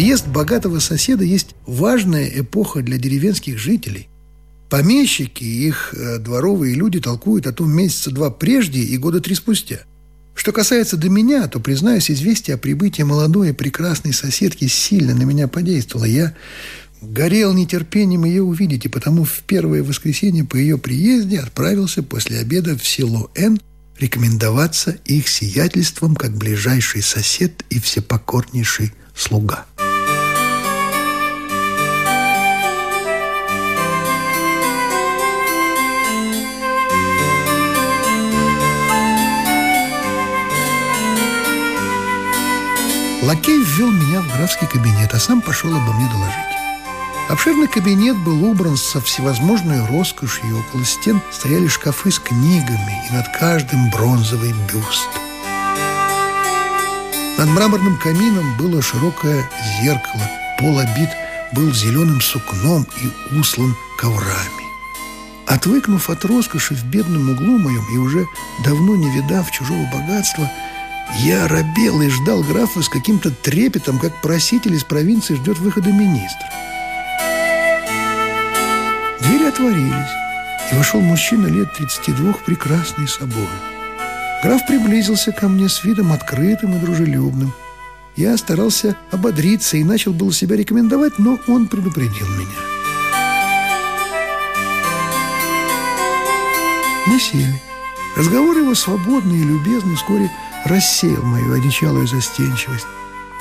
Приезд богатого соседа есть важная эпоха для деревенских жителей. Помещики и их э, дворовые люди толкуют о том месяца два прежде и года три спустя. Что касается до меня, то, признаюсь, известие о прибытии молодой и прекрасной соседки сильно на меня подействовало. Я горел нетерпением ее увидеть, и потому в первое воскресенье по ее приезде отправился после обеда в село Н рекомендоваться их сиятельством как ближайший сосед и всепокорнейший слуга. Лакей ввел меня в графский кабинет, а сам пошел обо мне доложить. Обширный кабинет был убран со всевозможной роскошью. Около стен стояли шкафы с книгами, и над каждым бронзовый бюст. Над мраморным камином было широкое зеркало. Пол обит был зеленым сукном и услан коврами. Отвыкнув от роскоши в бедном углу моем и уже давно не видав чужого богатства, я робел и ждал графа с каким-то трепетом, как проситель из провинции ждет выхода министра. Двери отворились, и вошел мужчина лет 32, прекрасный собой. Граф приблизился ко мне с видом открытым и дружелюбным. Я старался ободриться и начал было себя рекомендовать, но он предупредил меня. Мы сели. Разговор его свободный и любезный вскоре рассеял мою одичалую застенчивость.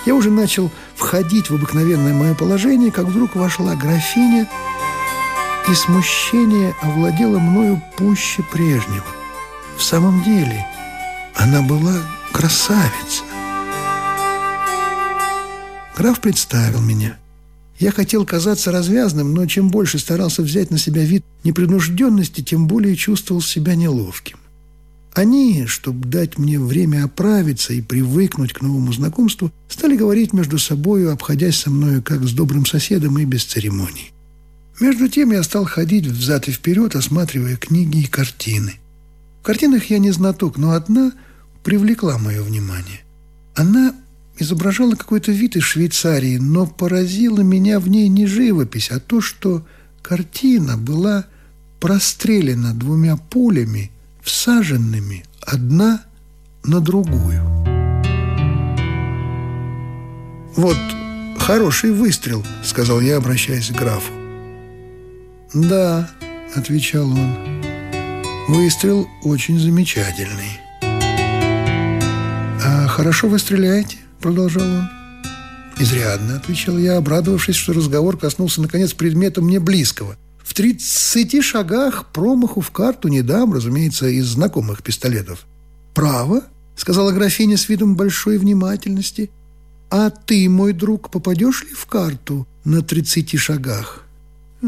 Я уже начал входить в обыкновенное мое положение, как вдруг вошла графиня и смущение овладело мною пуще прежнего. В самом деле, она была красавица. Граф представил меня. Я хотел казаться развязным, но чем больше старался взять на себя вид непринужденности, тем более чувствовал себя неловким. Они, чтобы дать мне время оправиться и привыкнуть к новому знакомству, стали говорить между собою, обходясь со мною как с добрым соседом и без церемоний. Между тем я стал ходить взад и вперед, осматривая книги и картины. В картинах я не знаток, но одна привлекла мое внимание. Она изображала какой-то вид из Швейцарии, но поразила меня в ней не живопись, а то, что картина была прострелена двумя пулями, всаженными одна на другую. «Вот хороший выстрел», — сказал я, обращаясь к графу. «Да», — отвечал он, — «выстрел очень замечательный». «А хорошо вы стреляете?» — продолжал он. «Изрядно», — отвечал я, обрадовавшись, что разговор коснулся, наконец, предмета мне близкого. «В тридцати шагах промаху в карту не дам, разумеется, из знакомых пистолетов». «Право?» — сказала графиня с видом большой внимательности. «А ты, мой друг, попадешь ли в карту на тридцати шагах?»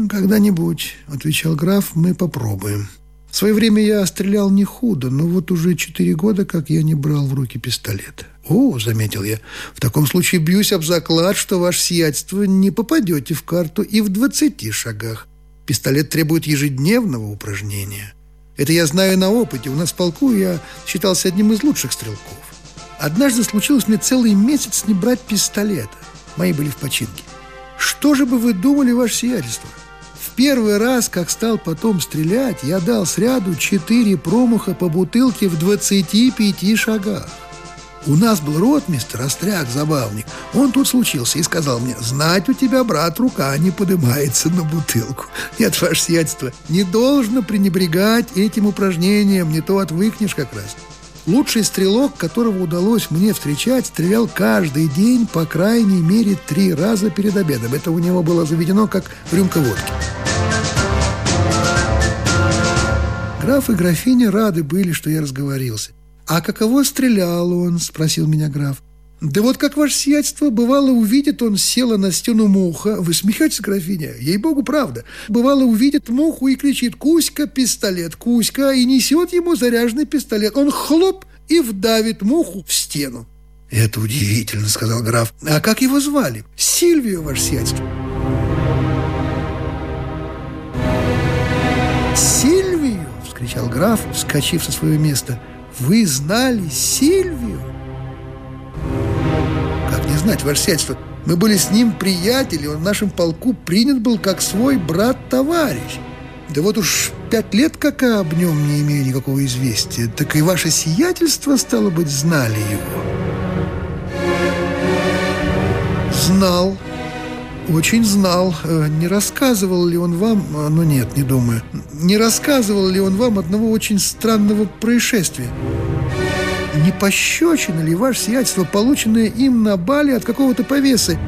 «Когда-нибудь», — отвечал граф, — «мы попробуем». В свое время я стрелял не худо, но вот уже четыре года, как я не брал в руки пистолет. «О», — заметил я, — «в таком случае бьюсь об заклад, что ваше сиятельство не попадете в карту и в двадцати шагах. Пистолет требует ежедневного упражнения. Это я знаю на опыте. У нас в полку я считался одним из лучших стрелков. Однажды случилось мне целый месяц не брать пистолета. Мои были в починке. Что же бы вы думали, ваше сиятельство? первый раз, как стал потом стрелять, я дал сряду четыре промаха по бутылке в 25 шагах. У нас был ротмистр, остряк, забавник. Он тут случился и сказал мне, знать у тебя, брат, рука не поднимается на бутылку. Нет, ваше сиятельство, не должно пренебрегать этим упражнением, не то отвыкнешь как раз. Лучший стрелок, которого удалось мне встречать, стрелял каждый день по крайней мере три раза перед обедом. Это у него было заведено как рюмка водки. Граф и графиня рады были, что я разговорился. «А каково стрелял он?» – спросил меня граф. «Да вот как ваше сиятельство, бывало, увидит он, села на стену муха. Вы смеетесь, графиня? Ей-богу, правда. Бывало, увидит муху и кричит «Кузька, пистолет! Кузька!» и несет ему заряженный пистолет. Он хлоп и вдавит муху в стену. «Это удивительно», — сказал граф. «А как его звали?» «Сильвию, ваше сиятельство». «Сильвию?» вскричал граф, вскочив со своего места. «Вы знали Сильвию?» «Как не знать, ваше сиятельство. Мы были с ним приятели, он в нашем полку принят был как свой брат-товарищ. Да вот уж пять лет, как об нем не имею никакого известия, так и ваше сиятельство, стало быть, знали его. Знал, очень знал. Э, не рассказывал ли он вам... А, ну нет, не думаю. Не рассказывал ли он вам одного очень странного происшествия? Не пощечина ли ваше сиятельство, полученное им на бале от какого-то повесы?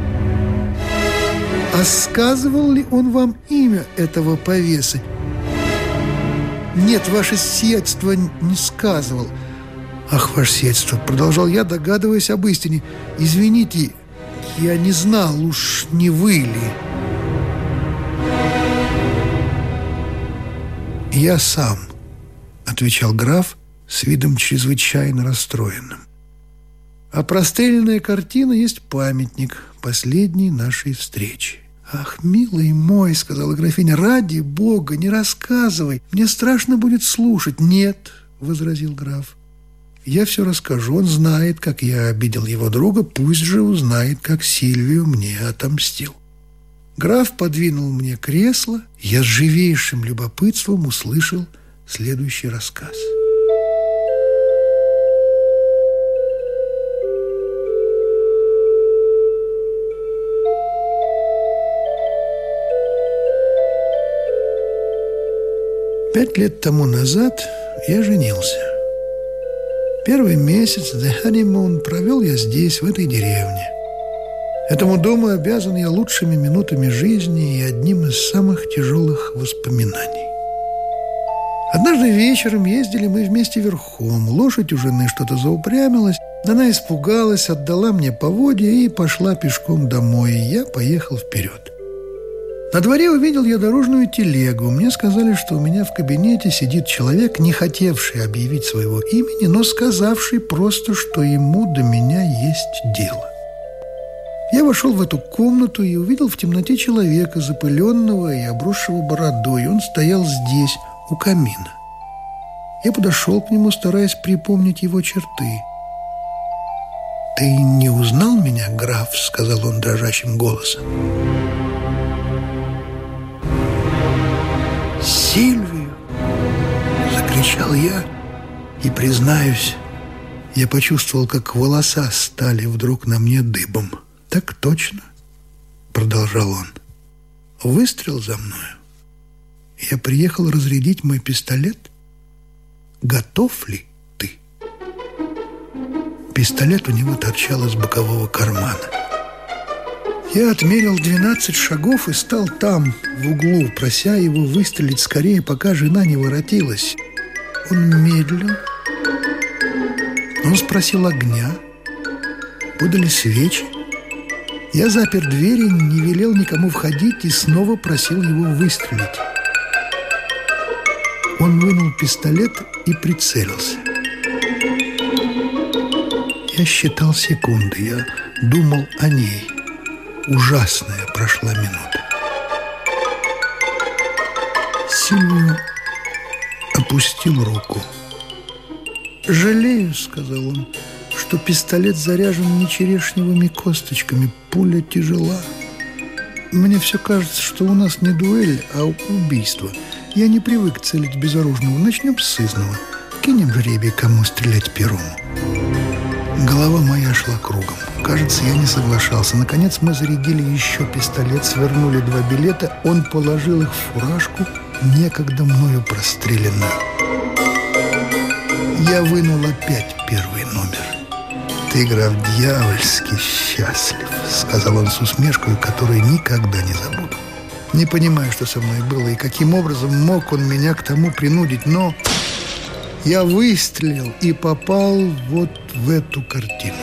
А сказывал ли он вам имя этого повесы? Нет, ваше сиятельство не сказывал. Ах, ваше сиятельство, продолжал я, догадываясь об истине. Извините, я не знал, уж не вы ли. «Я сам», — отвечал граф с видом чрезвычайно расстроенным. А простреленная картина есть памятник последней нашей встречи. «Ах, милый мой», — сказала графиня, — «ради бога, не рассказывай, мне страшно будет слушать». «Нет», — возразил граф, я все расскажу. Он знает, как я обидел его друга, пусть же узнает, как Сильвию мне отомстил. Граф подвинул мне кресло. Я с живейшим любопытством услышал следующий рассказ. Пять лет тому назад я женился. Первый месяц The Honeymoon провел я здесь, в этой деревне. Этому дому обязан я лучшими минутами жизни и одним из самых тяжелых воспоминаний. Однажды вечером ездили мы вместе верхом. Лошадь у жены что-то заупрямилась. Она испугалась, отдала мне поводья и пошла пешком домой. Я поехал вперед. На дворе увидел я дорожную телегу. Мне сказали, что у меня в кабинете сидит человек, не хотевший объявить своего имени, но сказавший просто, что ему до меня есть дело. Я вошел в эту комнату и увидел в темноте человека, запыленного и обросшего бородой. Он стоял здесь, у камина. Я подошел к нему, стараясь припомнить его черты. «Ты не узнал меня, граф?» — сказал он дрожащим голосом. И, признаюсь, я почувствовал, как волоса стали вдруг на мне дыбом. «Так точно», — продолжал он. «Выстрел за мною. Я приехал разрядить мой пистолет. Готов ли ты?» Пистолет у него торчал из бокового кармана. Я отмерил 12 шагов и стал там, в углу, прося его выстрелить скорее, пока жена не воротилась. Он медлил. Он спросил огня. Подали свечи. Я запер двери, не велел никому входить и снова просил его выстрелить. Он вынул пистолет и прицелился. Я считал секунды, я думал о ней – ужасная прошла минута. Сильвио опустил руку. «Жалею», — сказал он, — «что пистолет заряжен не черешневыми косточками, пуля тяжела. Мне все кажется, что у нас не дуэль, а убийство. Я не привык целить безоружного. Начнем с сызного. Кинем жребий, кому стрелять первому». Голова моя шла кругом. Кажется, я не соглашался. Наконец мы зарядили еще пистолет, свернули два билета. Он положил их в фуражку, некогда мною простреленную. Я вынул опять первый номер. «Ты, граф, дьявольски счастлив», — сказал он с усмешкой, которую никогда не забуду. Не понимаю, что со мной было и каким образом мог он меня к тому принудить, но я выстрелил и попал вот в эту картину.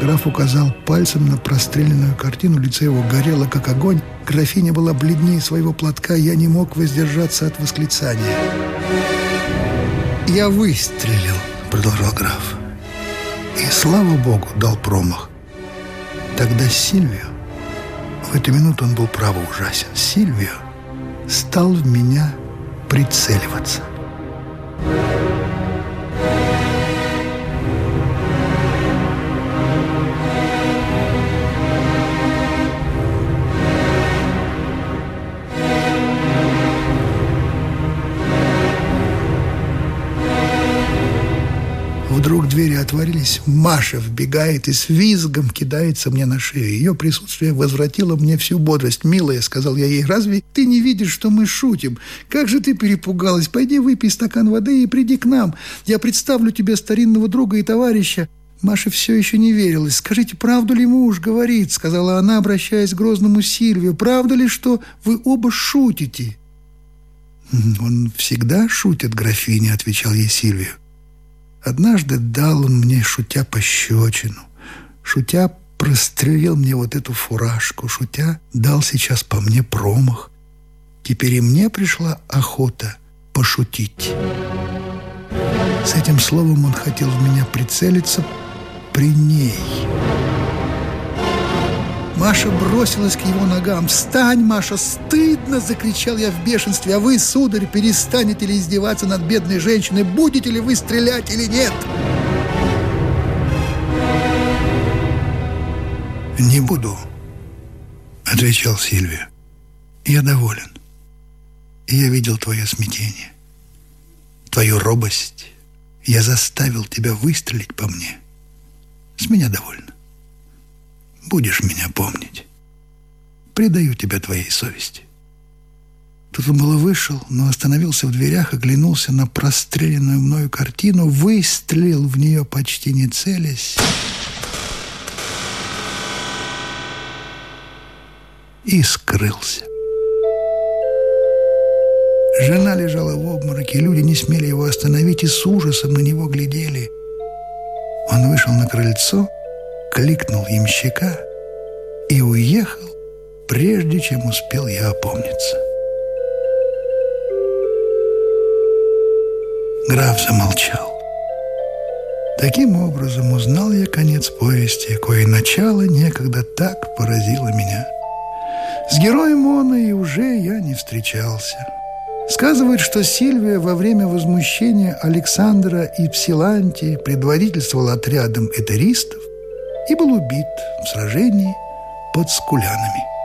Граф указал пальцем на простреленную картину, лицо его горело, как огонь. Графиня была бледнее своего платка, я не мог воздержаться от восклицания. «Я выстрелил», — продолжал граф. «И, слава богу, дал промах. Тогда Сильвио, в эту минуту он был право ужасен, Сильвио стал в меня прицеливаться. Отворились, Маша вбегает и с визгом кидается мне на шею. Ее присутствие возвратило мне всю бодрость. «Милая», — сказал я ей, — «разве ты не видишь, что мы шутим? Как же ты перепугалась? Пойди выпей стакан воды и приди к нам. Я представлю тебе старинного друга и товарища». Маша все еще не верилась. «Скажите, правду ли муж говорит?» — сказала она, обращаясь к грозному Сильвию. «Правда ли, что вы оба шутите?» «Он всегда шутит, графиня», — отвечал ей Сильвию. Однажды дал он мне, шутя, пощечину. Шутя, прострелил мне вот эту фуражку. Шутя, дал сейчас по мне промах. Теперь и мне пришла охота пошутить. С этим словом он хотел в меня прицелиться при ней. Маша бросилась к его ногам. «Встань, Маша! Стыдно!» – закричал я в бешенстве. «А вы, сударь, перестанете ли издеваться над бедной женщиной? Будете ли вы стрелять или нет?» «Не буду», — отвечал Сильвия. «Я доволен. Я видел твое смятение, твою робость. Я заставил тебя выстрелить по мне. С меня довольно будешь меня помнить. Предаю тебя твоей совести». Тут он было вышел, но остановился в дверях, оглянулся на простреленную мною картину, выстрелил в нее почти не целясь и скрылся. Жена лежала в обмороке, люди не смели его остановить и с ужасом на него глядели. Он вышел на крыльцо кликнул ямщика и уехал, прежде чем успел я опомниться. Граф замолчал. Таким образом узнал я конец повести, кое начало некогда так поразило меня. С героем он и уже я не встречался. Сказывают, что Сильвия во время возмущения Александра и Псилантии предводительствовал отрядом этеристов, и был убит в сражении под Скулянами.